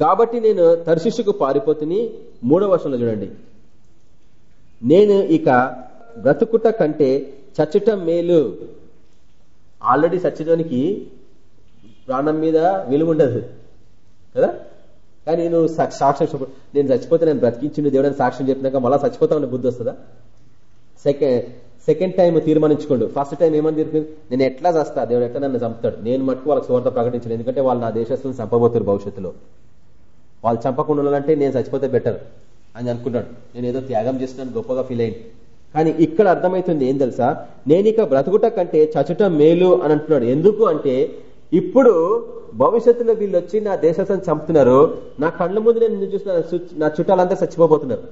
కాబట్టి నేను తర్శిషుకు పారిపోతుని మూడవ వర్షంలో చూడండి. నేను ఇక బ్రతుకుట కంటే చచ్చటం మేలు. ఆల్రెడీ చచ్చడానికి ప్రాణం మీద విలువ ఉండదు కదా? కానీ నువ్వు సాక్ష్యం నేను చచ్చిపోతే నేను బ్రతికించిండు దేవుడని సాక్ష్యం చెప్పినాక మళ్ళీ చచ్చిపోతామని బుద్ధి వస్తుందా? సెకండ్ సెకండ్ టైం తీర్మానించుకోండు. ఫస్ట్ టైం ఏమని తీర్పు? నేను ఎట్లా చేస్తా? దేవుడు ఎట్లా నన్ను చంపుతాడు? నేను మట్టుకు వాళ్ళకి సువార్త ప్రకటించాను. ఎందుకంటే వాళ్ళు నా దేశస్తులను చంపబోతారు భవిష్యత్తులో. వాళ్ళు చంపకుండా ఉండాలంటే నేను చచ్చిపోతే బెటర్ అని అనుకున్నాడు. నేను ఏదో త్యాగం చేస్తున్నాను గొప్పగా ఫీల్ అయింది. కానీ ఇక్కడ అర్థమవుతుంది ఏం తెలుసా? నేను ఇక బ్రతుకుట కంటే చచ్చుట మేలు అని అంటున్నాడు. ఎందుకు అంటే ఇప్పుడు భవిష్యత్తులో వీళ్ళు వచ్చి నా దేశాన్ని చంపుతున్నారు. నా కళ్ళ ముందు నేను చూసిన నా చుట్టాలంతా చచ్చిపోబోతున్నారు.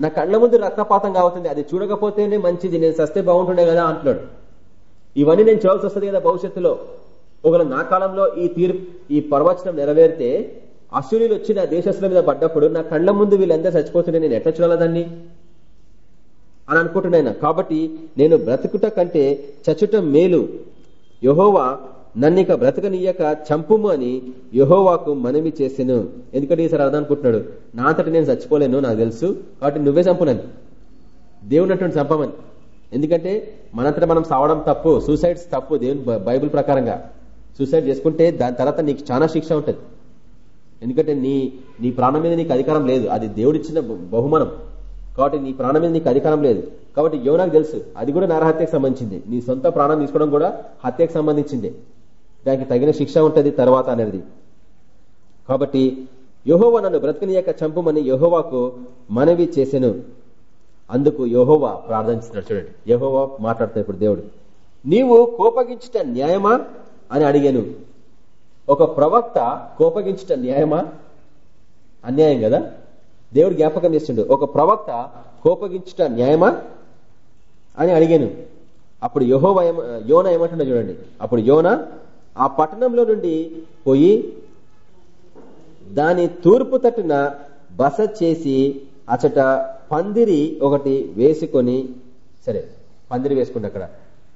నా కళ్ళ ముందు రక్తపాతం కావుతుంది అది చూడకపోతేనే మంచిది. నేను సస్తే బాగుంటుండే కదా అంటున్నాడు. ఇవన్నీ నేను చూడాల్సి వస్తుంది కదా భవిష్యత్తులో. ఒకవేళ నా కాలంలో ఈ తీర్పు ఈ ప్రవచనం నెరవేరితే అసూర్యులు వచ్చి నా దేశస్తుల మీద పడ్డప్పుడు నా కళ్ళ ముందు వీళ్ళందరూ చచ్చిపోతుంటే నేను ఎట్లా చూడాలా దాన్ని? అని అనుకుంటున్నాను కాబట్టి నేను బ్రతుకుట కంటే చచ్చుట మేలు. యహోవా నన్నిక బ్రతకనీయక చంపుము అని యహోవాకు మనవి చేసాను. ఎందుకంటే ఈసారి అర్థం అనుకుంటున్నాడు. నా అంతటి నేను చచ్చిపోలేను నాకు తెలుసు. కాబట్టి నువ్వే చంపునని. దేవుని అటువంటి చంపమని. ఎందుకంటే మనంతట మనం సావడం తప్పు సూసైడ్స్ తప్పు దేవుని బైబుల్ బైబిల్ ప్రకారంగా. సూసైడ్ చేసుకుంటే దాని తర్వాత నీకు చాలా శిక్ష ఉంటుంది. ఎందుకంటే నీ నీ ప్రాణం మీద నీకు అధికారం లేదు. అది దేవుడిచ్చిన బహుమానం. కాబట్టి నీ ప్రాణం మీద నీకు అధికారం లేదు. కాబట్టి యోనాకు తెలుసు. అది కూడా నరహత్యకు సంబంధించింది. నీ సొంత ప్రాణం తీసుకోవడం కూడా హత్యకు సంబంధించింది. దానికి తగిన శిక్ష ఉంటది తర్వాత అనేది. కాబట్టి యహోవ నన్ను బ్రతకనీయక చంపుమని యహోవాకు మనవి చేసెను. అందుకు యహోవా ప్రార్థించినాడు. చూడండి. యహోవా మాట్లాడుతాడు ఇప్పుడు దేవుడు. నీవు కోపగించట న్యాయమా అని అడిగాను. ఒక ప్రవక్త కోపగించుట న్యాయమా? అన్యాయం కదా. దేవుడు జ్ఞాపకం చేస్తుండే ఒక ప్రవక్త కోపగించట న్యాయమా? అని అడిగాను. అప్పుడు యహోవ యోన ఏమంటుండో చూడండి. అప్పుడు యోన ఆ పట్టణంలో నుండి పోయి దాని తూర్పు తట్టున బస చేసి అచట పందిరి ఒకటి వేసుకొని సరే పందిరి వేసుకుంటే అక్కడ.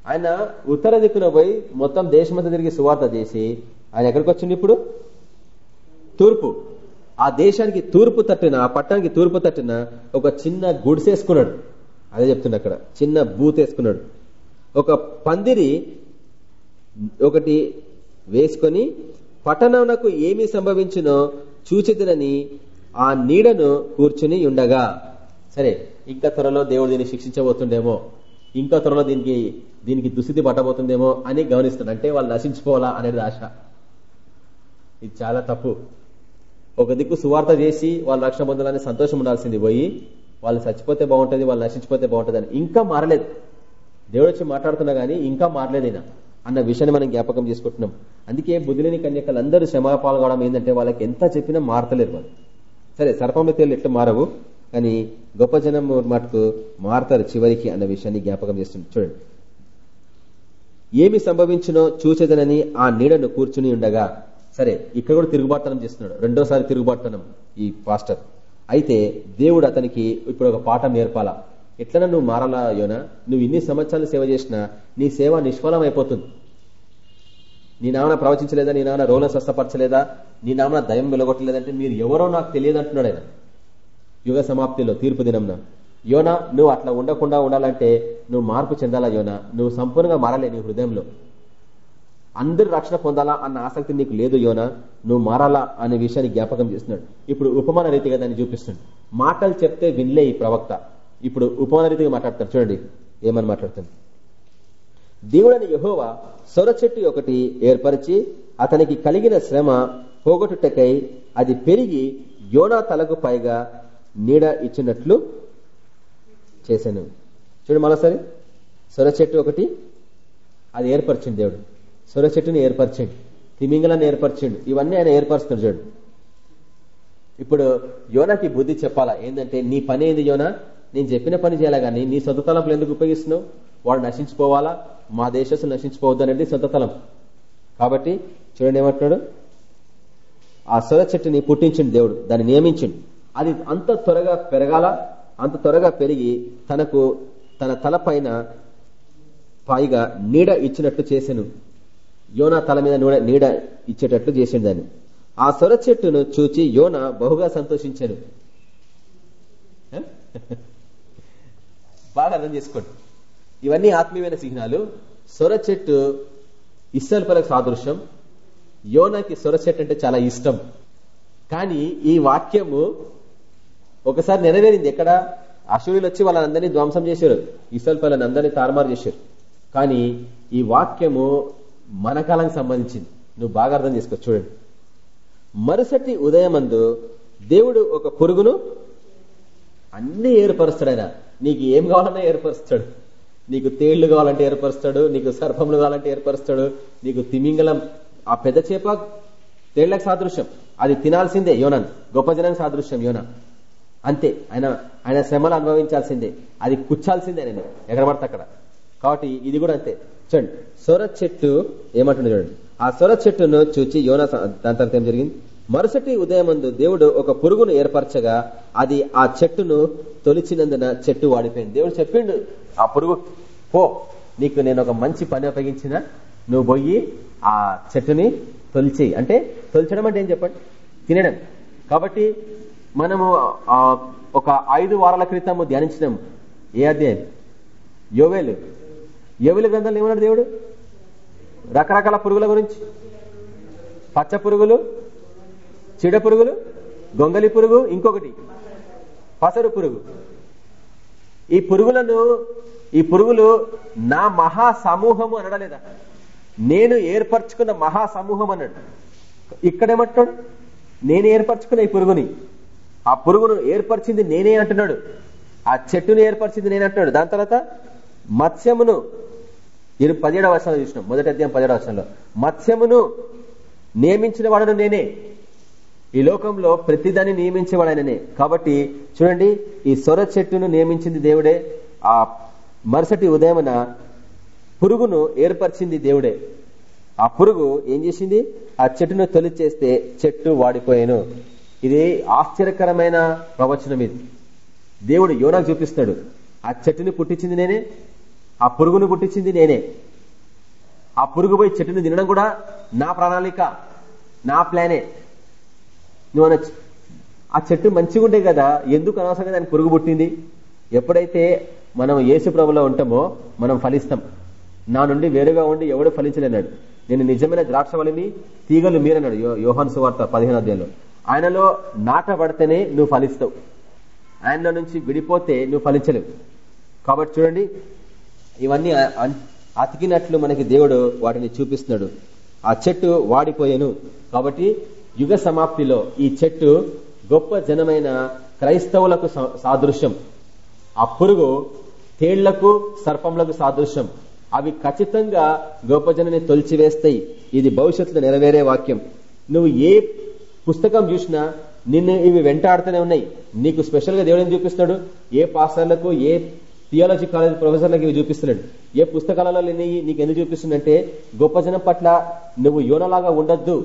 ఆయన ఉత్తర దిక్కున పోయి మొత్తం దేశమంతా తిరిగి సువార్త చేసి ఆయన ఎక్కడికి వచ్చింది ఇప్పుడు? తూర్పు. ఆ దేశానికి తూర్పు తట్టిన ఆ పట్టణానికి తూర్పు తట్టిన ఒక చిన్న గుడిసేసుకున్నాడు. అదే చెప్తున్నా అక్కడ. చిన్న బూత్ వేసుకున్నాడు ఒక పందిరి ఒకటి వేసుకొని పట్టణంకు ఏమి సంభవించునో చూచిదనని ఆ నీడను కూర్చుని ఉండగా. సరే ఇంకా త్వరలో దేవుడు దీన్ని శిక్షించబోతుండేమో. ఇంకా త్వరలో దీనికి దీనికి దుస్థితి పట్టబోతుందేమో అని గమనిస్తున్నాడు. అంటే వాళ్ళు నశించుకోవాలా అనేది ఆశ. ఇది చాలా తప్పు. ఒక దిక్కు సువార్త చేసి వాళ్ళు రక్షణ పొందాలని సంతోషం ఉండాల్సింది పోయి వాళ్ళు చచ్చిపోతే బాగుంటుంది వాళ్ళు నశించిపోతే బాగుంటుంది అని ఇంకా మారలేదు. దేవుడు వచ్చి మాట్లాడుతున్నా గానీ ఇంకా మారలేదు అన్న విషయాన్ని మనం జ్ఞాపకం చేసుకుంటున్నాం. అందుకే బుద్ధిలేని కన్యకలు అందరూ శ్రమ పాల్గొనడం ఏంటంటే వాళ్ళకి ఎంత చెప్పినా మారతలేరు వాళ్ళు. సరే సర్పంలో తేలు ఎట్లా మారవు? కానీ గొప్ప జనం మటుకు మారతారు చివరికి అన్న విషయాన్ని జ్ఞాపకం చేస్తుంది చూడండి. ఏమి సంభవించినో చూచేదనని ఆ నీడను కూర్చుని ఉండగా సరే ఇక్కడ కూడా తిరుగుబాటుతనం చేస్తున్నాడు. రెండోసారి తిరుగుబాటుతనం ఈ పాస్టర్. అయితే దేవుడు అతనికి ఇప్పుడు ఒక పాఠం నేర్పాలా? ఎట్లన్నా నువ్వు మారాలా యోనా? నువ్వు ఇన్ని సంవత్సరాలు సేవ చేసినా నీ సేవ నిష్ఫలం అయిపోతుంది నీ నామన ప్రవచించలేదా? నీ నాన్న రోలను స్వస్థపరచలేదా? నీ నామన దయం వెలగొట్టలేదంటే మీరు ఎవరో నాకు తెలియదు అంటున్నాడు ఆయన. యుగ సమాప్తిలో తీర్పు దినంన. యోనా నువ్వు అట్లా ఉండకుండా ఉండాలంటే నువ్వు మార్పు చెందాలా యోనా? నువ్వు సంపూర్ణంగా మారాలి నీ హృదయంలో. అందరు రక్షణ పొందాలా అన్న ఆసక్తి నీకు లేదు యోనా? నువ్వు మారాలా అనే విషయాన్ని జ్ఞాపకం చేస్తున్నాడు. ఇప్పుడు ఉపమాన రీతిగా దాన్ని చూపిస్తుంది మాటలు చెప్తే వినలే ఈ ప్రవక్త. ఇప్పుడు ఉపమాన రీతిగా మాట్లాడతారు చూడండి ఏమని మాట్లాడుతుంది? దేవుడని యహోవా సొర చెట్టు ఒకటి ఏర్పరిచి అతనికి కలిగిన శ్రమ పోగొట్టుటకై అది పెరిగి యోనా తలకు పైగా నీడ ఇచ్చినట్లు చేశాను. చూడు మరోసారి. సొర చెట్టు ఒకటి అది ఏర్పరిచింది దేవుడు. సొర చెట్టుని ఏర్పరచండి. తిమింగలాన్ని ఏర్పరిచిండు. ఇవన్నీ ఆయన ఏర్పరుస్తున్నాడు చూడు. ఇప్పుడు యోనాకి బుద్ధి చెప్పాలా? ఏంటంటే నీ పని ఏంది యోనా? నేను చెప్పిన పని చేయాలా కానీ నీ సొంత తలంపులు ఎందుకు ఉపయోగిస్తున్నావు? వాడు నశించిపోవాలా? మా దేశస్సు నశించిపోవద్దు అనేది సొంత తలం. కాబట్టి చూడండి ఏమంటున్నాడు? ఆ సొర చెట్టుని పుట్టించిండు దేవుడు. దాన్ని నియమించిండు. అది అంత త్వరగా పెరగాల? అంత త్వరగా పెరిగి తనకు తన తల పైన పైగా నీడ ఇచ్చినట్లు చేశాను యోనా తల మీద నీడ నీడ ఇచ్చేటట్లు చేసిండు దాన్ని. ఆ సొర చెట్టును చూచి యోన బహుగా సంతోషించాను బాగా అర్థం చేసుకోండి. ఇవన్నీ ఆత్మీయమైన చిహ్నాలు. సొర చెట్టు ఇస్సల్పలకు సాదృశ్యం. యోనాకి సొర చెట్టు అంటే చాలా ఇష్టం. కానీ ఈ వాక్యము ఒకసారి నెరవేరింది ఎక్కడ? అశ్వరులు వచ్చి వాళ్ళందరినీ ధ్వంసం చేశారు. ఇసల్పల్లని అందరినీ తారుమారు చేశారు. కానీ ఈ వాక్యము మన కాలానికి సంబంధించింది. నువ్వు బాగా అర్థం చేసుకో చూడండి. మరుసటి ఉదయమందు దేవుడు ఒక పురుగును అన్ని ఏర్పరుస్తాడు ఆయన నీకు ఏం కావాలన్నా ఏర్పరుస్తాడు. నీకు తేళ్ళు కావాలంటే ఏర్పరుస్తాడు నీకు సర్పములు కావాలంటే ఏర్పరుస్తాడు నీకు తిమింగలం ఆ పెద్ద చేప తేళ్ళకు సాదృశ్యం. అది తినాల్సిందే యోనన్. గొప్ప జనానికి సాదృశ్యం యోన అంతే ఆయన ఆయన శ్రమలు అనుభవించాల్సిందే. అది కుచ్చాల్సిందే నేను. ఎక్కడ పడితే అక్కడ. కాబట్టి ఇది కూడా అంతే. చూడండి సొర చెట్టు ఏమంటుంది చూడండి? ఆ సొర చెట్టును చూచి యోన దాని తర్వాత ఏం జరిగింది? మరుసటి ఉదయమందు దేవుడు ఒక పురుగును ఏర్పరచగా అది ఆ చెట్టును తొలిచినందున చెట్టు వాడిపోయింది. దేవుడు చెప్పిండు ఆ పురుగు పో నీకు నేను ఒక మంచి పని అప్పగించిన నువ్వు పోయి ఆ చెట్టుని తొలిచి అంటే తొలిచడం అంటే ఏం చెప్పండి? తినడం. కాబట్టి మనము ఒక ఐదు వారాల క్రితం ధ్యానించినాం. ఏ అధ్యాయం? యోవేలు. యోవేలు గ్రంథాలు ఏమన్నాడు దేవుడు? రకరకాల పురుగుల గురించి. పచ్చ పురుగులు చీడ పురుగులు గొంగలి పురుగు ఇంకొకటి. పసరు పురుగు. ఈ పురుగులను ఈ పురుగులు నా మహా సమూహము అనడలేదా? నేను ఏర్పరచుకున్న మహా సమూహం అన్నాడు ఇక్కడేమంటాడు నేను ఏర్పరచుకున్న ఈ పురుగుని. ఆ పురుగును ఏర్పరిచింది నేనే అంటున్నాడు. ఆ చెట్టును ఏర్పరిచింది నేనే అంటున్నాడు. దాని తర్వాత మత్స్యమును నేను పదిహేడవ వర్షంలో చూసినాం మొదటి అధ్యాయం పదిహేడవ వర్షంలో మత్స్యమును నియమించిన వాడను నేనే. ఈ లోకంలో ప్రతిదాన్ని నియమించేవాడు ఆయననే కాబట్టి చూడండి ఈ సొర చెట్టును నియమించింది దేవుడే. ఆ మరుసటి ఉదయమున పురుగును ఏర్పరిచింది దేవుడే. ఆ పురుగు ఏం చేసింది? ఆ చెట్టును తొలి చేస్తే చెట్టు వాడిపోయాను. ఇది ఆశ్చర్యకరమైన ప్రవచనం ఇది. దేవుడు యోనాకు చూపిస్తాడు ఆ చెట్టుని పుట్టించింది నేనే. ఆ పురుగును పుట్టించింది నేనే. ఆ పురుగు పోయి చెట్టుని తినడం కూడా నా ప్రణాళిక నా ప్లానే. నువ్వు అనొచ్చు ఆ చెట్టు మంచిగా ఉండే కదా ఎందుకు అనవసరంగా దానికి పురుగు పుట్టింది? ఎప్పుడైతే మనం యేసు ప్రభులో ఉంటామో మనం ఫలిస్తాం. నా నుండి వేరుగా ఉండి ఎవడు ఫలించలేనాడు. నేను నిజమైన ద్రాక్షవలిని తీగలు మీరన్నాడు. యోహాన్ సువార్త పదిహేను అధ్యాయంలో. ఆయనలో నాటబడితేనే నువ్వు ఫలిస్తావు. ఆయన నుంచి విడిపోతే నువ్వు ఫలించలేవు. కాబట్టి చూడండి ఇవన్నీ అతికినట్లు మనకి దేవుడు వాటిని చూపిస్తున్నాడు. ఆ చెట్టు వాడిపోయాను. కాబట్టి యుగ సమాప్తిలో ఈ చెట్టు గొప్ప జనమైన క్రైస్తవులకు సాదృశ్యం. ఆ పురుగు తేళ్ళకు సర్పంలకు సాదృశ్యం. అవి ఖచ్చితంగా గొప్ప జనని తొలిచివేస్తాయి. ఇది భవిష్యత్తులో నెరవేరే వాక్యం. నువ్వు ఏ పుస్తకం చూసినా నిన్ను ఇవి వెంటాడుతూనే ఉన్నాయి. నీకు స్పెషల్గా దేవుడిని చూపిస్తున్నాడు? ఏ పాసాలకు ఏ థియాలజీ కాలేజ్ ప్రొఫెసర్లకు ఇవి చూపిస్తున్నాడు. ఏ పుస్తకాలలో నీకు ఎందుకు చూపిస్తుందంటే గొప్ప జనం పట్ల నువ్వు యోనలాగా ఉండొద్దు.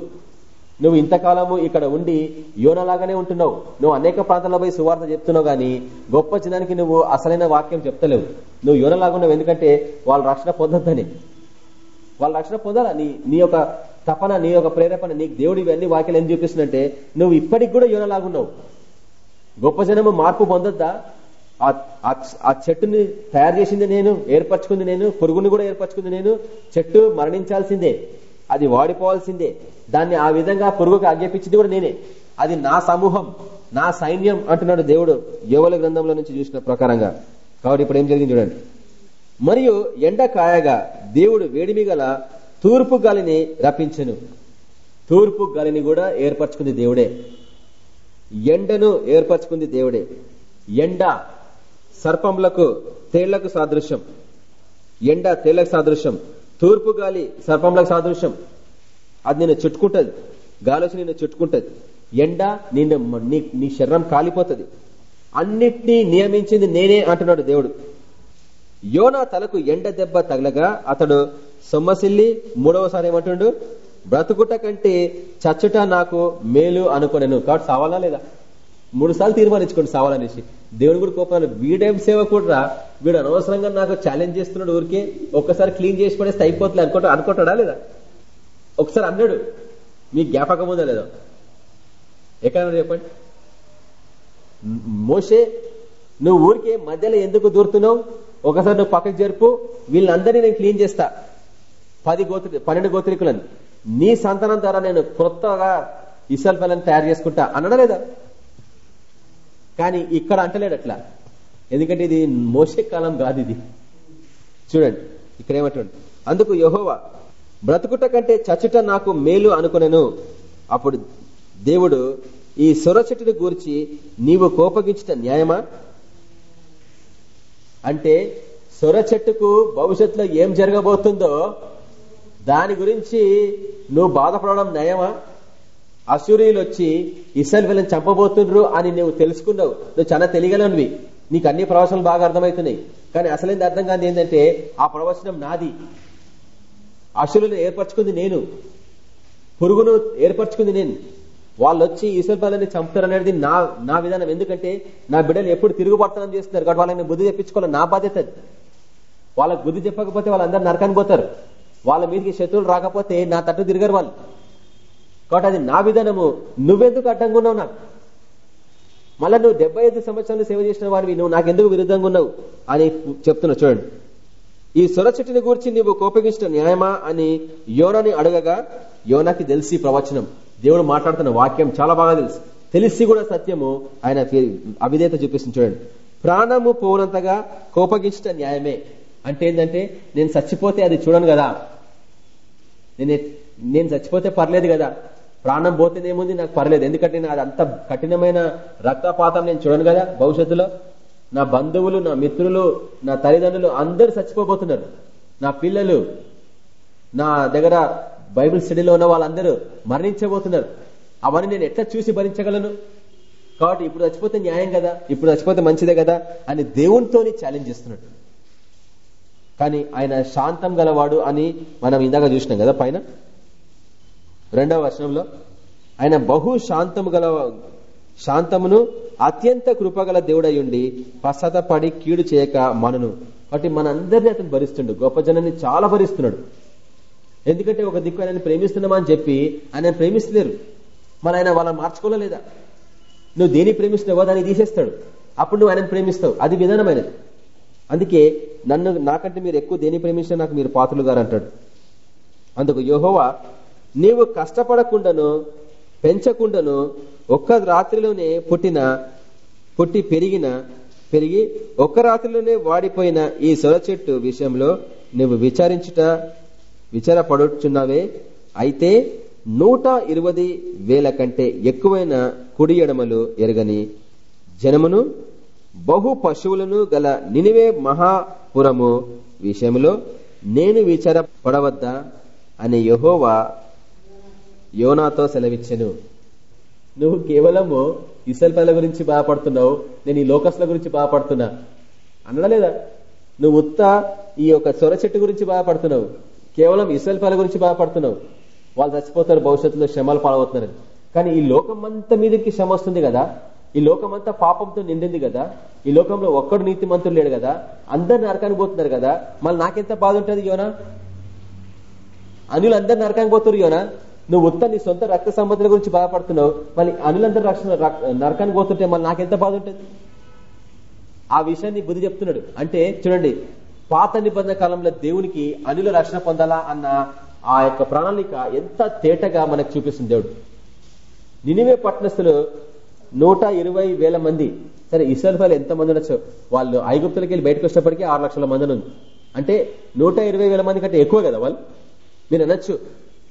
నువ్వు ఇంతకాలము ఇక్కడ ఉండి యోనలాగానే ఉంటున్నావు. నువ్వు అనేక ప్రాంతాల్లో పోయి సువార్త చెప్తున్నావు కానీ గొప్ప జనానికి నువ్వు అసలైన వాక్యం చెప్తలేవు. నువ్వు యోనలాగా ఉన్నావు ఎందుకంటే వాళ్ళ రక్షణ పొందొద్దని. వాళ్ళ రక్షణ పొందాలా? నీ నీ యొక్క తపన నీ యొక్క ప్రేరేపణ నీకు దేవుడు ఇవన్నీ వాక్యాలు ఏం చూపిస్తుందంటే నువ్వు ఇప్పటికి కూడా యోనలాగున్నావు గొప్ప జనము మార్పు పొందొద్దా? ఆ చెట్టుని తయారు చేసింది నేను ఏర్పరచుకుంది నేను పురుగుని కూడా ఏర్పరచుకుంది నేను. చెట్టు మరణించాల్సిందే. అది వాడిపోవాల్సిందే. దాన్ని ఆ విధంగా పురుగుకి ఆజ్ఞాపించింది కూడా నేనే. అది నా సమూహం నా సైన్యం అంటున్నాడు దేవుడు యువల గ్రంథంలో నుంచి చూసిన ప్రకారంగా. కాబట్టి ఇప్పుడు ఏం జరిగింది చూడండి. మరియు ఎండ కాయగా దేవుడు వేడిమి గల తూర్పు గాలిని రప్పించను. తూర్పు గాలిని కూడా ఏర్పరచుకుంది దేవుడే. ఎండను ఏర్పరచుకుంది దేవుడే. ఎండ సర్పంలకు తేళ్ళకు సాదృశ్యం. ఎండ తేళ్ళకు సాదృశ్యం. తూర్పు గాలి సర్పంలకు సాదృశ్యం. అది నేను చుట్టుకుంటది. గాలోచి నిన్ను చుట్టుకుంటది. ఎండ నిన్ను నీ శరీరం కాలిపోతుంది. అన్నిటినీ నియమించింది నేనే అంటున్నాడు దేవుడు. యోనా తలకు ఎండ దెబ్బ తగలగా అతడు సొమ్మసిల్లి మూడవసారి ఏమంటుండు? బ్రతుకుట కంటే చచ్చుట నాకు మేలు అనుకునేను. కాబట్టి సావాలా లేదా? మూడు సార్లు తీర్మానించుకోండి సావాలనేసి. దేవుడు కూడా కోపాలు. వీడేం సేవ కూడా వీడు అనవసరంగా నాకు ఛాలెంజ్ చేస్తున్నాడు ఊరికే. ఒక్కసారి క్లీన్ చేసి పడేస్తే అయిపోతుంది. అనుకుంటా అనుకుంటాడా లేదా? ఒకసారి అన్నాడు. మీ జ్ఞాపకం ఉందా లేదా? ఎక్కడ చెప్పండి? మోసే నువ్వు ఊరికే మధ్యలో ఎందుకు దూరుతున్నావు? ఒకసారి నువ్వు పక్కకు జరుపు. వీళ్ళందరినీ నేను క్లీన్ చేస్తా. పది గోత్రి పన్నెండు గోత్రికులను. నీ సంతానం ద్వారా నేను కొత్తగా ఇసల్ఫలను తయారు చేసుకుంటా. అనడా లేదా? కానీ ఇక్కడ అంటలేడు అట్లా. ఎందుకంటే ఇది మోసే కాలం కాదు ఇది. చూడండి ఇక్కడ ఏమంటాడు? అందుకు యహోవా బ్రతుకుట కంటే చచ్చుట నాకు మేలు అనుకునేను. అప్పుడు దేవుడు ఈ సొర చెట్టుని గూర్చి నీవు కోపగించిన న్యాయమా? అంటే సొర చెట్టుకు భవిష్యత్తులో ఏం జరగబోతుందో దాని గురించి నువ్వు బాధపడడం న్యాయమా? అసూరియులు వచ్చి ఇసల్ వీళ్ళని చంపబోతుండ్రు అని నువ్వు తెలుసుకున్నావు. నువ్వు చాలా తెలియగలనివి. నీకు అన్ని ప్రవచనాలు బాగా అర్థమవుతున్నాయి. కానీ అసలేంది అర్థం కాదు ఏంటంటే ఆ ప్రవచనం నాది. అసులను ఏర్పరచుకుంది నేను. పురుగును ఏర్పరచుకుంది నేను. వాళ్ళు వచ్చి ఈశ్వరపాలని చంపుతారనేది నా నా విధానం. ఎందుకంటే నా బిడ్డలు ఎప్పుడు తిరుగుబడతనం చేస్తున్నారు. కాబట్టి వాళ్ళని బుద్ధి చెప్పించుకోవాలి నా బాధ్యత వాళ్ళకు వాళ్ళకి బుద్ధి చెప్పకపోతే వాళ్ళందరూ నరకానికి పోతారు. వాళ్ళ మీదకి శత్రువులు రాకపోతే నా తట్టు తిరగరు వాళ్ళు. కాబట్టి అది నా విధానము. నువ్వెందుకు అడ్డంగా ఉన్నావు నాకు? మళ్ళా నువ్వు డెబ్బై ఐదు సంవత్సరాలు సేవ చేసిన వాడివి. నువ్వు నాకెందుకు విరుద్ధంగా ఉన్నావు? అని చెప్తున్నా చూడండి. ఈ సొర చెట్టుని గురించి నువ్వు కోపగించిన న్యాయమా అని యోనని అడగగా యోనకి తెలిసి ప్రవచనం. దేవుడు మాట్లాడుతున్న వాక్యం చాలా బాగా తెలుసు. తెలిసి కూడా సత్యము ఆయన అవిధేత చూపిస్తుంది చూడండి. ప్రాణము పోనంతగా కోపగించిన న్యాయమే. అంటే ఏంటంటే నేను చచ్చిపోతే అది చూడను కదా. నేను నేను చచ్చిపోతే పర్లేదు కదా. ప్రాణం పోతేనేముంది? నాకు పర్లేదు. ఎందుకంటే నేను అంత కఠినమైన రక్తపాతం నేను చూడను కదా భవిష్యత్తులో. నా బంధువులు నా మిత్రులు నా తల్లిదండ్రులు అందరూ చచ్చిపోబోతున్నారు. నా పిల్లలు నా దగ్గర బైబిల్ స్టడీలో ఉన్న వాళ్ళందరూ మరణించబోతున్నారు. అవన్నీ నేను ఎట్లా చూసి భరించగలను? కాబట్టి ఇప్పుడు చచ్చిపోతే న్యాయం కదా? ఇప్పుడు చచ్చిపోతే మంచిదే కదా? అని దేవునితోని ఛాలెంజ్ చేస్తున్నాడు. కానీ ఆయన శాంతం గలవాడు అని మనం ఇందాక చూసినాం కదా పైన? రెండవ వర్షంలో. ఆయన బహు శాంతము గల శాంతమును అత్యంత కృపగల దేవుడయుండి పశ్చాత్తపడి కీడు చేయక మనను. కాబట్టి మనందరినీ అతను భరిస్తుండు. గొప్ప జనాన్ని చాలా భరిస్తున్నాడు. ఎందుకంటే ఒక దిక్కు ఆయన ప్రేమిస్తున్నామా అని చెప్పి ఆయన ప్రేమిస్తలేరు. మన ఆయన వాళ్ళని మార్చుకోలేదా నువ్వు దేని ప్రేమిస్తున్నావో దాన్ని తీసేస్తాడు. అప్పుడు నువ్వు ఆయన ప్రేమిస్తావు. అది విధానమైనది. అందుకే నన్ను నాకంటే మీరు ఎక్కువ దేని ప్రేమించినా నాకు మీరు పాత్రలు గారు అంటాడు అందుకు యోహోవా నీవు కష్టపడకుండాను పెంచకుండాను ఒక్క రాత్రిలోనే పుట్టిన పుట్టి పెరిగిన పెరిగి ఒక్క రాత్రిలోనే వాడిపోయిన ఈ సొర చెట్టు విషయంలో నువ్వు విచారించుట విచారపడుచున్నావే. అయితే నూట ఇరవై వేల కంటే ఎక్కువైన కుడి ఎడమలు ఎరగని జనమును బహు పశువులను గల నినివే మహాపురము విషయంలో నేను విచారపడవద్దా అని యహోవా యోనాతో సెలవిచ్చెను. నువ్వు కేవలము ఇసల్పల గురించి బాధపడుతున్నావు నేను ఈ లోకస్ల గురించి బాధపడుతున్నా. అనడలేదా నువ్వు ఉత్త ఈ యొక్క సొర చెట్టు గురించి బాధపడుతున్నావు కేవలం ఇసల్పల గురించి బాధపడుతున్నావు. వాళ్ళు చచ్చిపోతారు భవిష్యత్తులో శ్రమలు పాలవుతున్నారు. కానీ ఈ లోకం అంతా మీదకి శ్రమ వస్తుంది కదా? ఈ లోకం అంతా పాపంతో నిండింది కదా? ఈ లోకంలో ఒక్కడు నీతి మంత్రులు లేడు కదా? అందరు నరకానికి పోతున్నారు కదా? మళ్ళీ నాకెంత బాధ ఉంటుంది యోనా? అనిలు అందరు నరకానికి పోతున్నారు యోనా? నువ్వు ఉత్త నీ సొంత రక్త సంబంధుల గురించి బాధపడుతున్నావు. మళ్ళీ అనులందరూ రక్షణ నరకానికి పోతుంటే మళ్ళీ నాకెంత బాధ ఉంటుంది? ఆ విషయాన్ని బుద్ధి చెప్తున్నాడు. అంటే చూడండి పాత నిబంధన కాలంలో దేవునికి అనుల రక్షణ పొందాలా అన్న ఆ యొక్క ప్రణాళిక ఎంత తేటగా మనకు చూపిస్తుంది దేవుడు. నినివే పట్టణస్థులు నూట ఇరవై వేల మంది. సరే ఇస్రాయల్ ఎంత మంది ఉండొచ్చు? వాళ్ళు ఐగుప్తులకి వెళ్ళి బయటకు వచ్చినప్పటికీ ఆరు లక్షల మంది ఉంది అంటే నూట ఇరవై వేల మంది కంటే ఎక్కువ కదా వాళ్ళు? మీరు అనొచ్చు.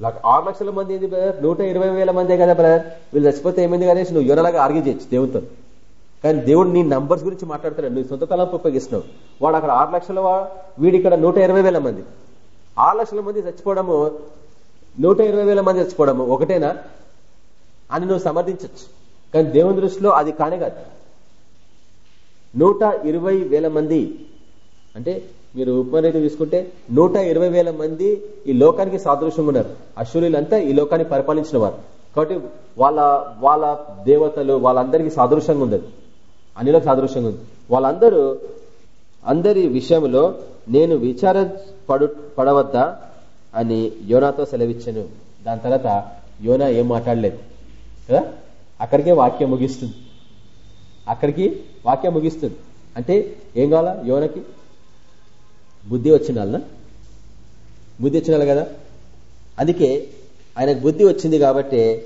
ఆరు లక్షల మంది ఏంది బ్రదర్ నూట ఇరవై వేల మందే కదా బ్రదర్ వీళ్ళు చచ్చిపోతే ఏమైంది కానీ నువ్వు యోనలాగా ఆర్గ్యూ చేయొచ్చు దేవుడితో. కానీ దేవుడు నీ నంబర్స్ గురించి మాట్లాడుతున్నాడు నువ్వు సొంత తలంపు ఉపయోగిస్తున్నావు. వాడు అక్కడ ఆరు లక్షల వీడి ఇక్కడ నూట ఇరవై వేల మంది. ఆరు లక్షల మంది చచ్చిపోవడము నూట ఇరవై వేల మంది చచ్చిపోవడము ఒకటేనా? అని నువ్వు సమర్థించవచ్చు కానీ దేవుని దృష్టిలో అది కానే కాదు. నూట ఇరవై వేల మంది అంటే మీరు ఉపమానైతే తీసుకుంటే నూట ఇరవై వేల మంది ఈ లోకానికి సాదృశ్యం ఉన్నారు. అశ్వరులంతా ఈ లోకాన్ని పరిపాలించిన వారు. కాబట్టి వాళ్ళ వాళ్ళ దేవతలు వాళ్ళందరికీ సాదృశ్యంగా ఉంది అనిలకు సాదృశ్యంగా ఉంది వాళ్ళందరూ అందరి విషయంలో నేను విచార పడు పడవద్దా అని యోనాతో సెలవిచ్చాను. దాని తర్వాత యోనా ఏం మాట్లాడలేదు. కదా? అక్కడికే వాక్యం ముగిస్తుంది. అక్కడికి వాక్యం ముగిస్తుంది. అంటే ఏం కావాలా యోనకి? బుద్ధి వచ్చిండాలనా? బుద్ధి వచ్చినాలి కదా? అందుకే ఆయనకు బుద్ధి వచ్చింది కాబట్టి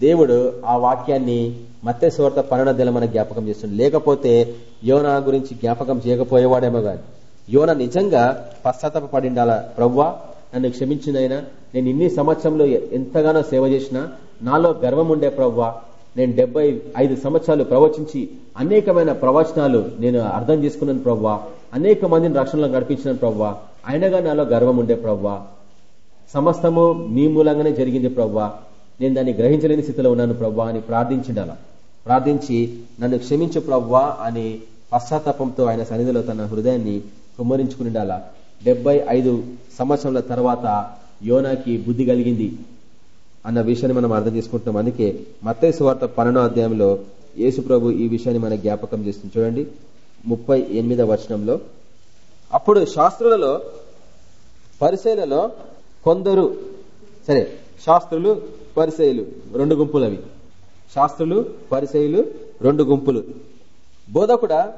దేవుడు ఆ వాక్యాన్ని మత్తే సువార్త పన్నెండు మన జ్ఞాపకం చేస్తుంది లేకపోతే యోన గురించి జ్ఞాపకం చేయకపోయేవాడేమో కాదు. యోన నిజంగా పశ్చాత్తాప పడిండాల ప్రవ్వా నన్ను క్షమించినైనా నేను ఇన్ని సంవత్సరంలో ఎంతగానో సేవ చేసినా నాలో గర్వం ఉండే ప్రవ్వా. నేను డెబ్బై ఐదు సంవత్సరాలు ప్రవచించి అనేకమైన ప్రవచనాలు నేను అర్థం చేసుకున్నాను ప్రవ్వా. అనేక మందిని రక్షణలో నడిపించిన ప్రవ్వా. అయినగా నాలో గర్వం ఉండే ప్రవ్వా. సమస్తము నీ మూలంగానే జరిగింది ప్రవ్వా. నేను దాన్ని గ్రహించలేని స్థితిలో ఉన్నాను ప్రవ్వా అని ప్రార్థించిండాల ప్రార్థించి నన్ను క్షమించు ప్రవ్వా అని పశ్చాత్తాపంతో ఆయన సన్నిధిలో తన హృదయాన్ని కుమ్మరించుకునిండాల డెబ్బై ఐదు సంవత్సరాల తర్వాత యోనాకి బుద్ధి కలిగింది. అన్న విషయాన్ని మనం అర్థం చేసుకుంటున్నాం. అందుకే మత్తయ్య వార్త పన్నెండో అధ్యాయంలో యేసు ప్రభు ఈ విషయాన్ని మన జ్ఞాపకం చేస్తుంది. చూడండి ముప్పై ఎనిమిదవ వచనంలో అప్పుడు శాస్త్రులలో పరిశైలలో కొందరు సరే శాస్త్రులు పరిశైలు రెండు గుంపులు అవి. శాస్త్రులు పరిశైలు రెండు గుంపులు. బోధకుడా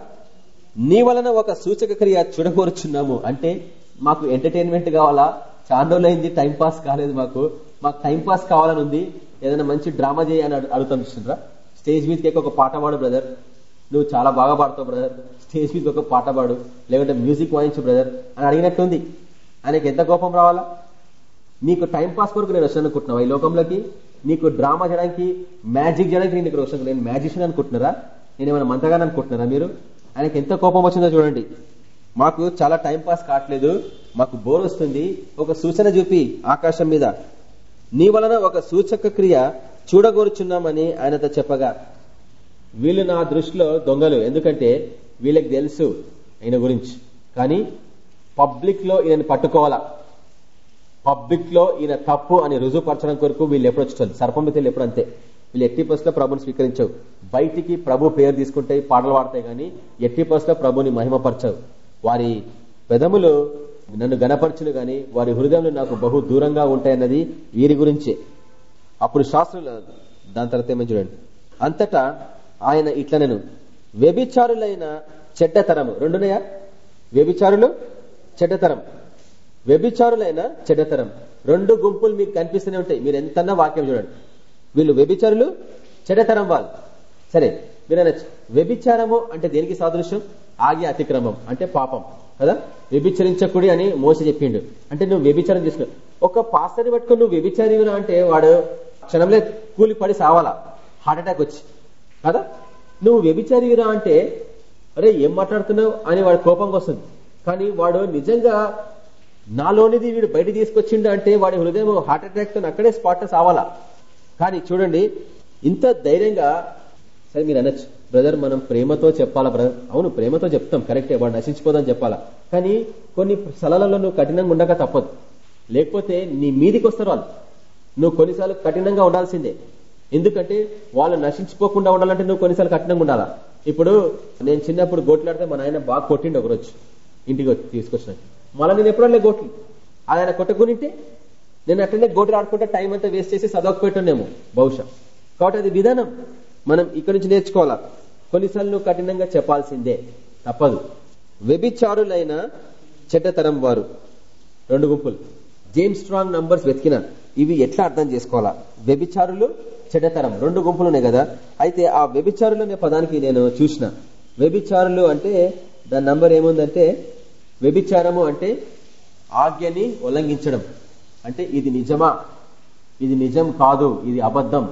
నీ వలన ఒక సూచక క్రియ చూడకూరుచున్నాము. అంటే మాకు ఎంటర్టైన్మెంట్ కావాలా? చాండోలైంది టైం పాస్ కాలేదు మాకు. మాకు టైంపాస్ కావాలని ఉంది. ఏదైనా మంచి డ్రామా చేయి అని అడుగుతాం చూసిండ్రా స్టేజ్ మీదకి ఒక పాట పాడు బ్రదర్. నువ్వు చాలా బాగా పాడతావు బ్రదర్. స్టేజ్ మీద ఒక పాట పాడు లేకుంటే మ్యూజిక్ వాయించు బ్రదర్ అని అడిగినట్టుంది. ఆయనకి ఎంత కోపం రావాలా? నీకు టైం పాస్ కొరకు నేను వచ్చాను అనుకుంటున్నావు ఈ లోకంలోకి? నీకు డ్రామా చేయడానికి మ్యాజిక్ చేయడానికి నేను ఇక్కడ వచ్చాను నేను మ్యాజిషియన్ అనుకుంటున్నారా? నేను ఏమైనా మంతగానే అనుకుంటున్నారా మీరు? ఆయనకి ఎంత కోపం వచ్చిందో చూడండి. మాకు చాలా టైం పాస్ కావట్లేదు. మాకు బోర్ వస్తుంది. ఒక సూచన చూపి ఆకాశం మీద. నీ వలన ఒక సూచక క్రియ చూడగోరుచున్నామని ఆయనతో చెప్పగా వీళ్ళు నా దృష్టిలో దొంగలు ఎందుకంటే వీళ్ళకి తెలుసు ఈయన గురించి. కానీ పబ్లిక్లో ఈయన పట్టుకోవాలా? పబ్లిక్లో ఈయన తప్పు అని రుజువుపరచడం కొరకు వీళ్ళు ఎప్పుడు వచ్చారు సర్పమితులు ఎప్పుడు అంతే. వీళ్ళు ఎట్టి పరిస్థితిలో ప్రభుని స్వీకరించవు. బయటికి ప్రభు పేరు తీసుకుంటాయి పాటలు పాడతాయి కానీ ఎట్టి పరిస్థితిలో ప్రభుని మహిమపరచవు. వారి పెదములు నన్ను గనపరచును గాని వారి హృదయంలో నాకు బహు దూరంగా ఉంటాయన్నది వీరి గురించే. అప్పుడు శాస్త్రులు దాని తర్వాత ఏమని చూడండి? అంతటా ఆయన ఇట్లా నేను వ్యభిచారులైన చెడ్డతరము రెండునయా వ్యభిచారులు చెడ్డతరం వ్యభిచారులైన చెడ్డతరం రెండు గుంపులు మీకు కనిపిస్తూనే ఉంటాయి. మీరు ఎంతన్నా వాక్యం చూడండి. వీళ్ళు వ్యభిచారులు చెడ్డతరం వాళ్ళు. సరే మీరు వ్యభిచారము అంటే దేనికి సాదృశ్యం? ఆగి అతిక్రమం. అంటే పాపం. కదా? వ్యభిచరించకుడి అని మోస చెప్పిండు. అంటే నువ్వు వ్యభిచారం చేసుకున్నావు. ఒక పాస్టర్ని పట్టుకుని నువ్వు వ్యభిచారివినా అంటే వాడు క్షణంలో కూలి పడి సావాలా? హార్ట్ అటాక్ వచ్చి. కదా? నువ్వు వ్యభిచారివిరా అంటే అరే ఏం మాట్లాడుతున్నావు? అని వాడు కోపంగా వస్తుంది. కానీ వాడు నిజంగా నాలోనిది వీడు బయట తీసుకొచ్చిండు అంటే వాడి హృదయం హార్ట్ అటాక్తో అక్కడే స్పాట్ సావాలా? కానీ చూడండి ఇంత ధైర్యంగా సరే మీరు అనొచ్చు. బ్రదర్ మనం ప్రేమతో చెప్పాలా బ్రదర్ అవును ప్రేమతో చెప్తాం. కరెక్టే వాడు నశించిపోదని చెప్పాలా? కానీ కొన్ని స్థలాలలో నువ్వు కఠినంగా ఉండక తప్పదు. లేకపోతే నీ మీదికి వస్తారు వాళ్ళు. నువ్వు కొన్నిసార్లు కఠినంగా ఉండాల్సిందే. ఎందుకంటే వాళ్ళు నశించిపోకుండా ఉండాలంటే నువ్వు కొన్నిసార్లు కఠినంగా ఉండాలా? ఇప్పుడు నేను చిన్నప్పుడు గోట్లాడితే మా నాయన బాగా కొట్టిండు ఒకరోజు. ఇంటికి తీసుకొచ్చిన మళ్ళీ నేను ఎప్పుడన్నా గోట్లు. ఆయన కొట్టకునింటే నేను అట్లనే గోట్లు ఆడుకుంటే టైం అంతా వేస్ట్ చేసి చదవకపోయేటోనేమో బహుశా. కాబట్టి అది విధానం. మనం ఇక్కడి నుంచి నేర్చుకోవాలా? కొన్నిసార్లు నువ్వు కఠినంగా చెప్పాల్సిందే. తప్పదు. వ్యభిచారులైన చెడ్డతరం వారు. రెండు గుంపులు. జేమ్స్ స్ట్రాంగ్ నంబర్స్ వెతికినారు ఇవి ఎట్లా అర్థం చేసుకోవాలా? వ్యభిచారులు చెడ్డతరం రెండు గుంపులు ఉన్నాయి కదా. అయితే ఆ వ్యభిచారులు అనే పదానికి నేను చూసిన. వ్యభిచారులు అంటే దాని నంబర్ ఏముందంటే వ్యభిచారము అంటే ఆజ్ఞని ఉల్లంఘించడం. అంటే ఇది నిజమా? ఇది నిజం కాదు. ఇది అబద్ధం.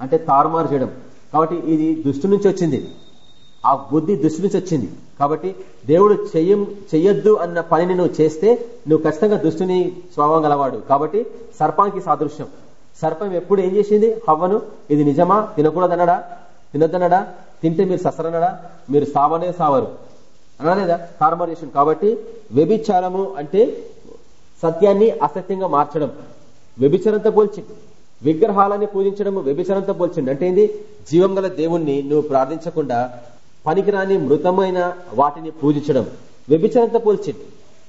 అంటే తారుమారు చేయడం. కాబట్టి ఇది దుష్టు నుంచి వచ్చింది. ఆ బుద్ధి దుష్టు నుంచి వచ్చింది. కాబట్టి దేవుడు చెయ్యం చెయ్యొద్దు అన్న పనిని నువ్వు చేస్తే నువ్వు ఖచ్చితంగా దుష్టుని స్వభావం గలవాడు. కాబట్టి సర్పానికి సాదృశ్యం. సర్పం ఎప్పుడు ఏం చేసింది? హవ్వను ఇది నిజమా? తినకూడదనడా తినొద్దన్నాడా? తింటే మీరు ససరనడా మీరు సావనే సావరు. అనలేదా? తారుమారు కాబట్టి వ్యభిచారము అంటే సత్యాన్ని అసత్యంగా మార్చడం. వ్యభిచారంతో పోల్చింది విగ్రహాలని పూజించడం వ్యభిచారంతో పోల్చింది అంటే ఏంది? జీవం గల దేవుణ్ణి నువ్వు ప్రార్థించకుండా పనికిరాని మృతమైన వాటిని పూజించడం. వ్యభిచారంతో పోల్చింది.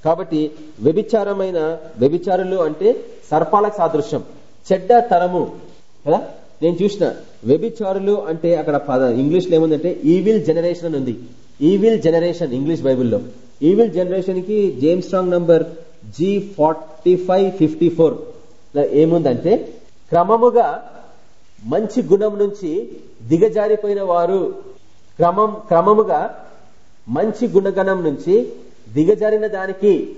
కాబట్టి వ్యభిచారమైన వ్యభిచారులు అంటే సర్పాలకు సాదృశ్యం. చెడ్డ తరము. కదా? నేను చూసిన వ్యభిచారులు అంటే అక్కడ పద ఇంగ్లీష్లో ఏముందంటే ఈవిల్ జనరేషన్ అని ఉంది. ఈవిల్ జనరేషన్ ఇంగ్లీష్ బైబుల్లో. ఈవిల్ జనరేషన్కి James Strong number G forty five fifty four ఏముందంటే క్రమముగా మంచి గుణం నుంచి దిగజారిపోయిన వారు క్రమం క్రమముగా మంచి గుణగణం నుంచి దిగజారిన దానికి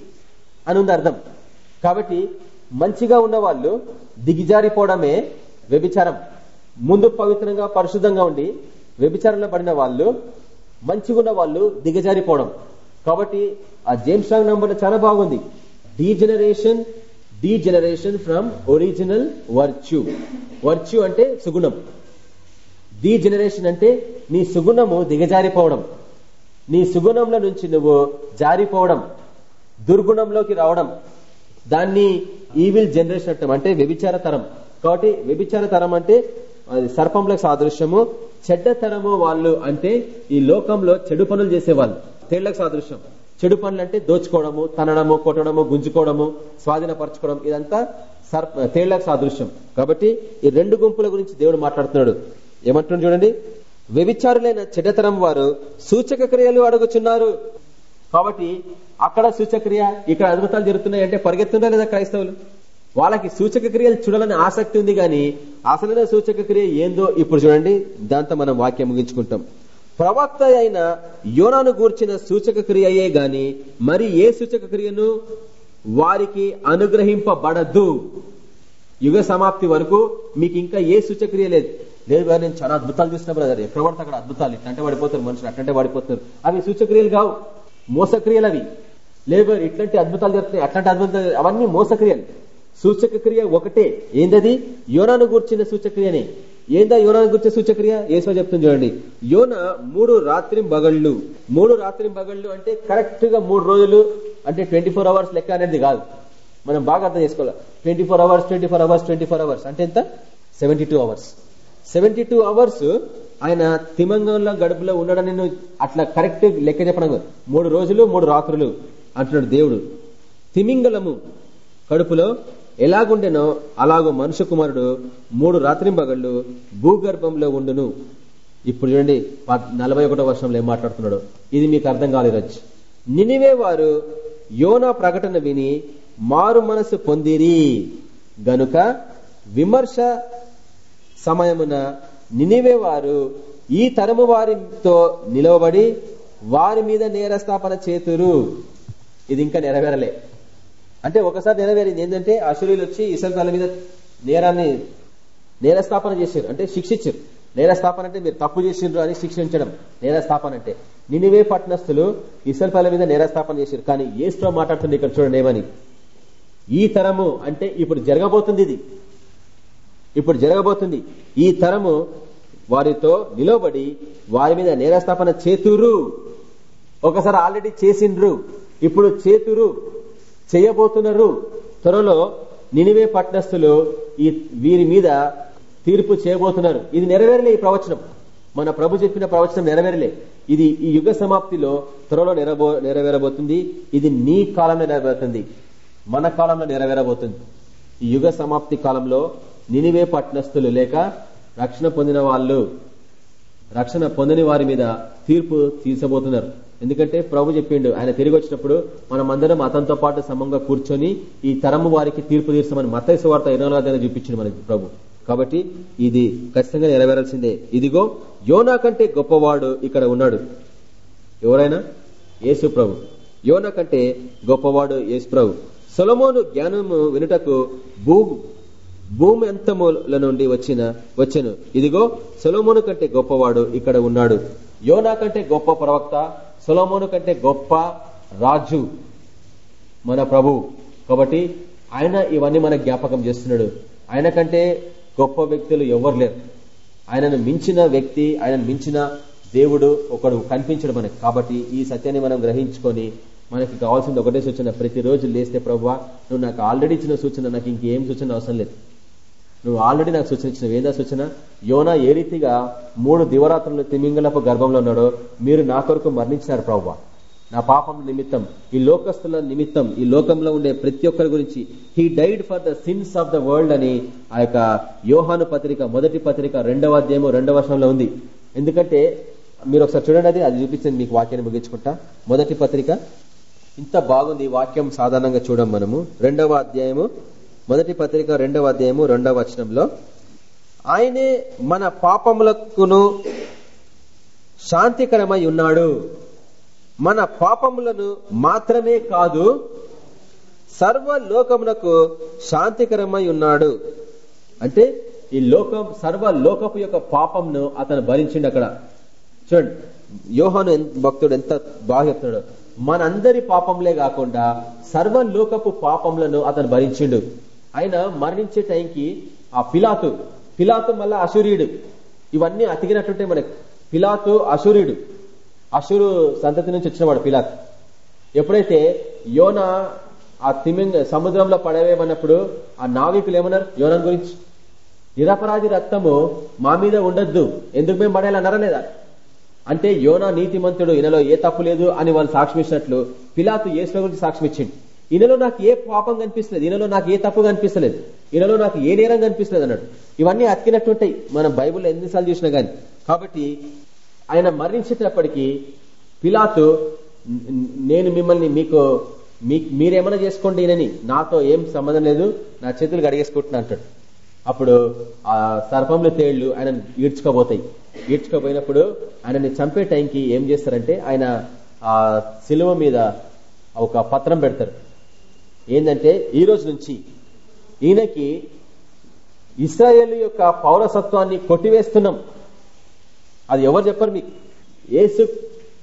అని అర్థం. కాబట్టి మంచిగా ఉన్న వాళ్ళు దిగజారిపోవడమే వ్యభిచారం. ముందు పవిత్రంగా పరిశుద్ధంగా ఉండి వ్యభిచారంలో పడిన వాళ్ళు మంచిగా ఉన్న వాళ్ళు దిగజారిపోవడం. కాబట్టి ఆ జేమ్స్ రాంగ్ నంబర్ చాలా బాగుంది. Degeneration degeneration from original virtue virtue అంటే సుగుణం. డీజనరేషన్ అంటే నీ సుగుణము దిగజారిపోవడం. నీ సుగుణంలో నుంచి నువ్వు జారిపోవడం. దుర్గుణంలోకి రావడం. దాన్ని ఈవిల్ జనరేషన్ అంటాం. అంటే వ్యభిచార తరం కాబట్టి వ్యభిచార తరం అంటే అది సర్పంలకు సాదృశ్యము. చెడ్డతరము వాళ్ళు అంటే ఈ లోకంలో చెడు పనులు చేసేవాళ్ళు. తేళ్ళకు సాదృశ్యం. చెడు పనులు అంటే దోచుకోవడము తనడము కొట్టడము గుంజుకోవడము స్వాధీనపరచుకోవడం. ఇదంతా సర్ప తేళ్ళకు సాదృశ్యం. కాబట్టి ఈ రెండు గుంపుల గురించి దేవుడు మాట్లాడుతున్నాడు. ఏమంటున్నాడు చూడండి? వ్యభిచారులైన చెడ్డతరం వారు సూచక క్రియలు అడుగుచున్నారు. కాబట్టి అక్కడ సూచక్రియ ఇక్కడ అద్భుతాలు జరుగుతున్నాయి అంటే పరిగెత్తుందా లేదా క్రైస్తవులు? వాళ్ళకి సూచక క్రియలు చూడాలని ఆసక్తి ఉంది కానీ అసలైన సూచక క్రియ ఏందో ఇప్పుడు చూడండి. దాంతో మనం వాక్యం ముగించుకుంటాం. ప్రవక్త అయిన యోనాను గూర్చిన సూచక క్రియయే గాని మరి ఏ సూచక క్రియను? వారికి అనుగ్రహింపబడదు. యుగ సమాప్తి వరకు మీకు ఇంకా ఏ సూచక్రియ లేదు. లేదు నేను చాలా అద్భుతాలు చూసిన బ్రదర్. ఎక్కడ పడితే అక్కడ అద్భుతాలు ఇట్లంటే పడిపోతారు మనుషులు అట్లంటే పడిపోతారు అవి సూచక్రియలు కావు. మోసక్రియలు అవి. లేదు ఇట్లాంటి అద్భుతాలు జరుగుతున్నాయి. అట్లాంటి అద్భుతాలు అవన్నీ మోసక్రియలు. సూచక క్రియ ఒకటే. ఏందది? యోనాను గూర్చిన సూచక్రియనే. ఏందా యోనాను గుర్చిన సూచక్రియ? ఏసో చెప్తుంది చూడండి. యోన మూడు రాత్రి బగళ్ళు. మూడు రాత్రి బగళ్ళు అంటే కరెక్ట్గా మూడు రోజులు అంటే ట్వంటీ అవర్స్ లెక్క అనేది కాదు. మనం బాగా అర్థం చేసుకోవాలి. Twenty four hours twenty four hours twenty four hours. అంటే ఎంత? Seventy two hours. Seventy two hours ఆయన తిమంగంలో గడుపులో ఉన్నాడని నేను అట్లా కరెక్ట్ లెక్క చెప్పడం మూడు రోజులు మూడు రాత్రులు అంటున్నాడు దేవుడు. తిమింగలము కడుపులో ఎలాగుండెనో అలాగో మనుష్య కుమారుడు మూడు రాత్రింబగళ్ళు భూగర్భంలో ఉండును. ఇప్పుడు చూడండి పద్- నలభై ఒకటో వర్షంలో ఏం మాట్లాడుతున్నాడు. ఇది మీకు అర్థం కాలేదు నినివే వారు యోనా ప్రకటన విని మారు మనసు పొందిరి. గనుక విమర్శ సమయమున నినివే వారు ఈ తరము వారితో నిలవబడి వారి మీద నేరస్థాపన చేతురు. ఇది ఇంకా నెరవేరలే. అంటే ఒకసారి నెరవేరింది ఏంటంటే అశురులు వచ్చి ఇసల్కాల మీద నేరాన్ని నేరస్థాపన చేశారు. అంటే శిక్షించారు. నేరస్థాపన అంటే మీరు తప్పు చేసిండ్రు అని శిక్షించడం. నేరస్థాపన అంటే నినివే పట్టణస్థులు ఇసల్పాల మీద నేరస్థాపన చేశారు. కానీ ఏస్ట్రో మాట్లాడుతుంది ఇక్కడ చూడండి ఏమని? ఈ తరము అంటే ఇప్పుడు జరగబోతుంది ఇది. ఇప్పుడు జరగబోతుంది. ఈ తరము వారితో నిలబడి వారి మీద నేరస్థాపన చేతురు. ఒకసారి ఆల్రెడీ చేసిండ్రు. ఇప్పుడు చేతురు చేయబోతున్నారు. త్వరలో నినివే పట్టణస్థులు ఈ వీరి మీద తీర్పు చేయబోతున్నారు. ఇది నెరవేరలే ఈ ప్రవచనం. మన ప్రభు చెప్పిన ప్రవచనం నెరవేరలే. ఇది ఈ యుగ సమాప్తిలో త్వరలో నెరబో నెరవేరబోతుంది. ఇది నీ కాలంలో నెరవేరుతుంది. మన కాలంలో నెరవేరబోతుంది. ఈ యుగ సమాప్తి కాలంలో నినివే పట్నస్థులు లేక రక్షణ పొందిన వాళ్ళు రక్షణ పొందని వారి మీద తీర్పు తీర్చబోతున్నారు. ఎందుకంటే ప్రభు చెప్పిండు ఆయన తిరిగి వచ్చినప్పుడు మనం అందరం అతనితో పాటు సమంగా కూర్చొని ఈ తరము వారికి తీర్పు తీర్చమని మతైసు వార్త ఇరవై చూపించింది మనకి ప్రభు. కాబట్టి ఇది ఖచ్చితంగా నెరవేరాల్సిందే. ఇదిగో యోనా కంటే గొప్పవాడు ఇక్కడ ఉన్నాడు. ఎవరైనా? యేసు ప్రభు. యోనా కంటే గొప్పవాడు యేసు ప్రభు. సొలమోను జ్ఞానము వినుటకు భూ భూమి అంతముల నుండి వచ్చిన వచ్చను. ఇదిగో సొలోమోను కంటే గొప్పవాడు ఇక్కడ ఉన్నాడు. యోనా కంటే గొప్ప ప్రవక్త సొలోమోను కంటే గొప్ప రాజు మన ప్రభు. కాబట్టి ఆయన ఇవన్నీ మన జ్ఞాపకం చేస్తున్నాడు. ఆయన కంటే గొప్ప వ్యక్తులు ఎవరు లేరు. ఆయనను మించిన వ్యక్తి ఆయనను మించిన దేవుడు ఒకడు కనిపించడు మనకు. కాబట్టి ఈ సత్యాన్ని మనం గ్రహించుకొని మనకి కావాల్సింది ఒకటే సూచన. ప్రతిరోజు లేస్తే ప్రభావ నువ్వు నాకు ఆల్రెడీ ఇచ్చిన సూచన నాకు ఇంకేం సూచన అవసరం లేదు. నువ్వు ఆల్రెడీ నాకు సూచన ఇచ్చిన ఏందా సూచన? యోనా ఏ రీతిగా మూడు దివరాత్రులు తిమింగలపు గర్భంలో ఉన్నాడో మీరు నా కొరకు మరణించినారు ప్రవ్వ. నా పాపం నిమిత్తం ఈ లోకస్తుల నిమిత్తం ఈ లోకంలో ఉండే ప్రతి ఒక్కరి గురించి. He died for the sins of the world అని ఆ యొక్క యోహాను పత్రిక మొదటి పత్రిక రెండవ అధ్యాయము రెండవ వర్షంలో ఉంది. ఎందుకంటే మీరు ఒకసారి చూడండి అది అది చూపించింది మీకు వాక్యాన్ని ముగించుకుంటా. మొదటి పత్రిక. ఇంత బాగుంది వాక్యం సాధారణంగా చూడం మనము. రెండవ అధ్యాయము మొదటి పత్రిక రెండవ అధ్యాయము రెండవ వచనంలో ఆయనే మన పాపములకును శాంతికరమై ఉన్నాడు. మన పాపములను మాత్రమే కాదు సర్వలోకమునకు శాంతికరమై ఉన్నాడు. అంటే ఈ లోకం సర్వ లోకపు యొక్క పాపంను అతను భరించిండు అక్కడ. చూడండి యోహాను భక్తుడు ఎంత బాగా చెప్తున్నాడు. మనందరి పాపంలే కాకుండా సర్వ లోకపు పాపములను అతను భరించిండు. ఆయన మరణించే టైంకి ఆ పిలాతు పిలాతు మళ్ళా అసూర్యుడు ఇవన్నీ అతికినట్టుంటే మనకి పిలాతు అసూర్యుడు అసూరు సంతతి నుంచి వచ్చినవాడు పిలాత్. ఎప్పుడైతే యోన ఆ తిమింగ సముద్రంలో పడవేమన్నప్పుడు ఆ నావికులు ఏమన్నారు? యోనన్ గురించి. నిరపరాధి రక్తము మా మీద ఉండొద్దు. ఎందుకు మేము పడేయాలన్నారా లేదా? అంటే యోనా నీతిమంతుడు ఈయనలో ఏ తప్పు లేదు అని వాళ్ళు సాక్ష్యం ఇచ్చినట్లు పిలాతు ఏసుల గురించి సాక్ష్యం ఇచ్చింది ఈయనలో నాకు ఏ పాపం కనిపిస్తలేదు ఈయనలో నాకు ఏ తప్పు కనిపిస్తలేదు ఈయనలో నాకు ఏ నేరం కనిపిస్తలేదు అన్నాడు. ఇవన్నీ అతికినట్టుంటాయి మనం బైబుల్లో ఎన్నిసార్లు చూసినా గాని. కాబట్టి ఆయన మరణించేటప్పటికీ పిలాతు నేను మిమ్మల్ని మీకు మీరేమైనా చేసుకోండి ఈయనని. నాతో ఏం సంబంధం లేదు. నా చేతులు గడిగేసుకుంటున్నా అంటాడు. అప్పుడు ఆ సర్పంలో తేళ్ళు ఆయన ఈడ్చుకోబోతాయి. ఈడ్చుకోపోయినప్పుడు ఆయనని చంపే టైంకి ఏం చేస్తారంటే ఆయన ఆ శిలువ మీద ఒక పత్రం పెడతారు. ఏంటంటే ఈ రోజు నుంచి ఈయనకి ఇస్రాయేల్ యొక్క పౌరసత్వాన్ని కొట్టివేస్తున్నాం. అది ఎవరు చెప్పరు మీకు? ఏసు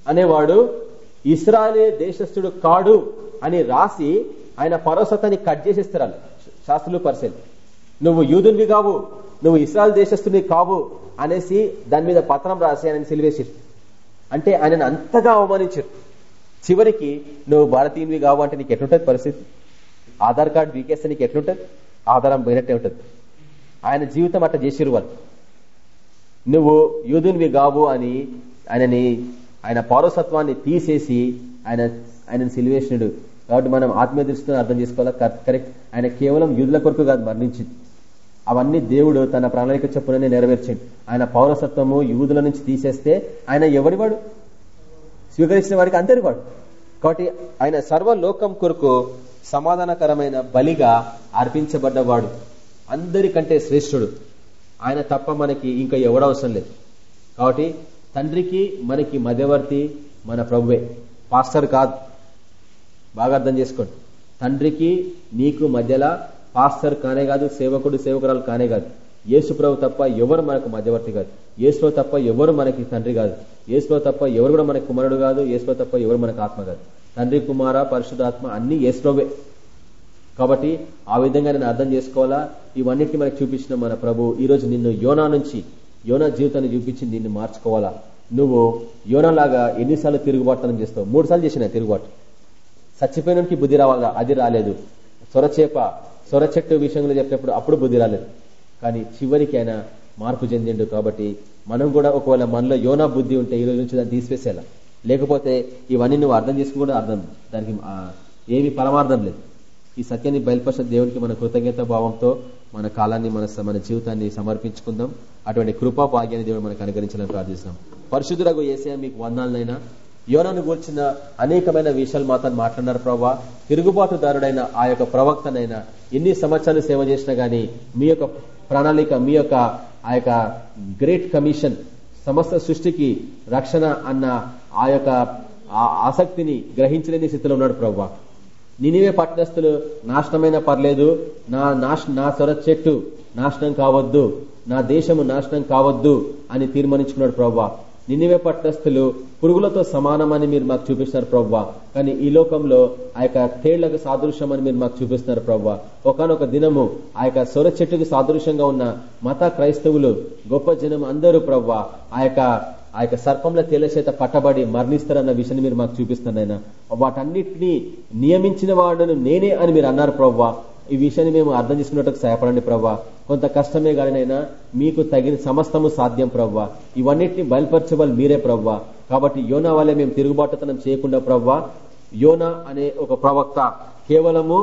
అనేవాడు ఇస్రాయలే దేశస్థుడు కాడు అని రాసి ఆయన పౌరసత్వాన్ని కట్ చేసేస్తారు శాస్త్రులు పరిశీలి. నువ్వు యూదునివి కావు నువ్వు ఇస్రాయల్ దేశస్తుని కావు అనేసి దాని మీద పత్రం రాసి ఆయన సిలివేసి అంటే ఆయనను అంతగా అవమానించారు. చివరికి నువ్వు భారతీయునివి కావు అంటే నీకు ఎటువంటి పరిస్థితి? ఆధార్ కార్డు వీకేస్తే నీకు ఎట్లుంటది? ఆధారం పోయినట్టే ఉంటుంది. ఆయన జీవితం అట్లా చేసిరు వాళ్ళు. నువ్వు యూదునివి కావు అని ఆయనని ఆయన పౌరసత్వాన్ని తీసేసి ఆయన ఆయన సిలివేషనుడు కాబట్టి మనం ఆత్మీయ దృష్టితో అర్థం చేసుకోవాలా? కరెక్ట్. ఆయన కేవలం యూదుల కొరకు కాదు మరణించింది. అవన్నీ దేవుడు తన ప్రణాళిక చెప్పునని నెరవేర్చాడు. ఆయన పౌరసత్వము యూదుల నుంచి తీసేస్తే ఆయన ఎవడివాడు స్వీకరించిన వాడికి అందరివాడు కాబట్టి ఆయన సర్వలోకం కొరకు సమాధానకరమైన బలిగా అర్పించబడ్డవాడు. అందరికంటే శ్రేష్ఠుడు. ఆయన తప్ప మనకి ఇంకా ఎవడవసరం లేదు. కాబట్టి తండ్రికి మనకి మధ్యవర్తి మన ప్రభువే. పాస్టర్ కాదు. బాగా అర్థం చేసుకోండి. తండ్రికి నీకు మధ్యలో పాస్టర్ కానే కాదు సేవకుడు సేవకురాలు కానే కాదు. యేసు ప్రభు తప్ప ఎవరు మనకు మధ్యవర్తి కాదు. యేసులో తప్ప ఎవరు మనకి తండ్రి కాదు. ఏసులో తప్ప ఎవరు కూడా మనకు కుమారుడు కాదు. యేసులో తప్ప ఎవరు మనకు ఆత్మ కాదు. తండ్రి కుమార పరిశుధాత్మ అన్ని ఏసులోవే కాబట్టి ఆ విధంగా నేను అర్థం చేసుకోవాలా? ఇవన్నిటిని మనకు చూపించిన మన ప్రభు ఈ రోజు నిన్ను యోనా నుంచి యోనా జీవితాన్ని చూపించి నిన్ను మార్చుకోవాలా? నువ్వు యోనాలాగా ఎన్నిసార్లు తిరుగుబాటుతనం చేస్తావు? మూడు సార్లు చేసిన తిరుగుబాటు. చచ్చిపోయినకి బుద్ధి రావాలా? అది రాలేదు. సొరచేప సొర చెట్టు విషయంలో చెప్పినప్పుడు అప్పుడు బుద్ధి రాలేదు. కానీ చివరికి ఆయన మార్పు చెందిండు కాబట్టి మనం కూడా ఒకవేళ మనలో యోనా బుద్ధి ఉంటే ఈ రోజు నుంచి దాన్ని తీసివేసేలా. లేకపోతే ఇవన్నీ నువ్వు అర్థం చేసుకుని అర్థం. దానికి ఏమి పరమార్థం లేదు. ఈ సత్యాన్ని బయలుపరిచిన దేవునికి మన కృతజ్ఞత భావంతో మన కాలాన్ని మన మన జీవితాన్ని సమర్పించుకుందాం. అటువంటి కృపా భాగ్యాన్ని దేవుడు మనకు అనుగ్రహించాలని ప్రార్థిస్తున్నాం. పరిశుద్ధులకు ఏసే మీకు వందాలనైనా. యోనను గూర్చిన అనేకమైన విషయాలు మాత్రం మాట్లాడినారు ప్రభా తిరుగుబాటుదారుడైన ఆ యొక్క ప్రవక్తనైనా ఎన్ని సంవత్సరాలు సేవ చేసినా గానీ మీ యొక్క ప్రణాళిక మీ యొక్క ఆ యొక్క గ్రేట్ కమిషన్ సమస్త సృష్టికి రక్షణ అన్న ఆ యొక్క ఆసక్తిని గ్రహించలేని స్థితిలో ఉన్నాడు ప్రవ్వా నినివే పట్టణస్థులు నాశనమైన పర్లేదు. నా నాశ నా సొర చెట్టు నాశనం కావద్దు. నా దేశము నాశనం కావద్దు అని తీర్మానించుకున్నాడు ప్రవ్వా నినివే పట్టణస్థులు పురుగులతో సమానమని మీరు మాకు చూపిస్తున్నారు ప్రవ్వా కానీ ఈ లోకంలో ఆ యొక్క తేళ్ళకు సాదృశ్యం అని మీరు మాకు చూపిస్తున్నారు ప్రవ్వా ఒకనొక దినము ఆ యొక్క సొర చెట్టుకు సాదృశ్యంగా ఉన్న మత క్రైస్తవులు గొప్ప జనం అందరూ ప్రవ్వా ఆ యొక్క ఆ యొక్క సర్పంల తేల చేత పట్టబడి మరణిస్తారన్న విషయాన్ని మీరు మాకు చూపిస్తున్నాయినా వాటన్నిటినీ నియమించిన వాడును నేనే అని మీరు అన్నారు ప్రవ్వా. ఈ విషయాన్ని మేము అర్థం చేసుకున్నట్టు సహాయపడండి ప్రవ్వా. కొంత కష్టమే కానినైనా మీకు తగిన సమస్తము సాధ్యం ప్రవ్వా. ఇవన్నిటిని బయలుపరచవాలి మీరే ప్రవ్వా. కాబట్టి యోనా వల్లే మేము తిరుగుబాటుతనం చేయకుండా ప్రవ్వా యోనా అనే ఒక ప్రవక్త కేవలము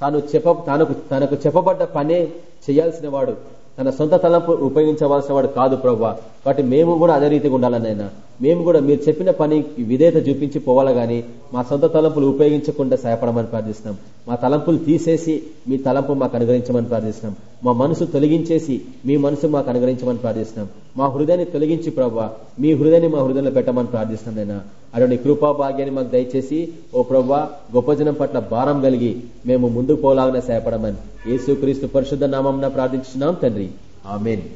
తాను చెప్ప తనకు తనకు చెప్పబడ్డ పనే చేయాల్సిన వాడు. తన సొంత తలంపు ఉపయోగించవలసిన వాడు కాదు ప్రవ్వా. కాబట్టి మేము కూడా అదే రీతిగా ఉండాలనైనా. మేము కూడా మీరు చెప్పిన పని విధేయత చూపించి పోవాలి గాని మా సొంత తలంపులు ఉపయోగించకుండా సహాయపడమని ప్రార్థిస్తున్నాం. మా తలంపులు తీసేసి మీ తలంపు మాకు అనుగ్రహించమని ప్రార్థిస్తున్నాం. మా మనసు తొలగించేసి మీ మనసు మాకు అనుగ్రహించమని ప్రార్థిస్తున్నాం. మా హృదయాన్ని తొలగించి ప్రభావ మీ హృదయాన్ని మా హృదయంలో పెట్టమని ప్రార్థిస్తున్నాం నైనా అటువంటి కృపా భాగ్యాన్ని మాకు దయచేసి ఓ ప్రవ్వా గొప్ప జనం పట్ల భారం కలిగి మేము ముందుకు పోలాగానే సహాయపడమని యేసు పరిశుద్ధ నామం ప్రార్థించున్నాం తండ్రి. ఆమెన్.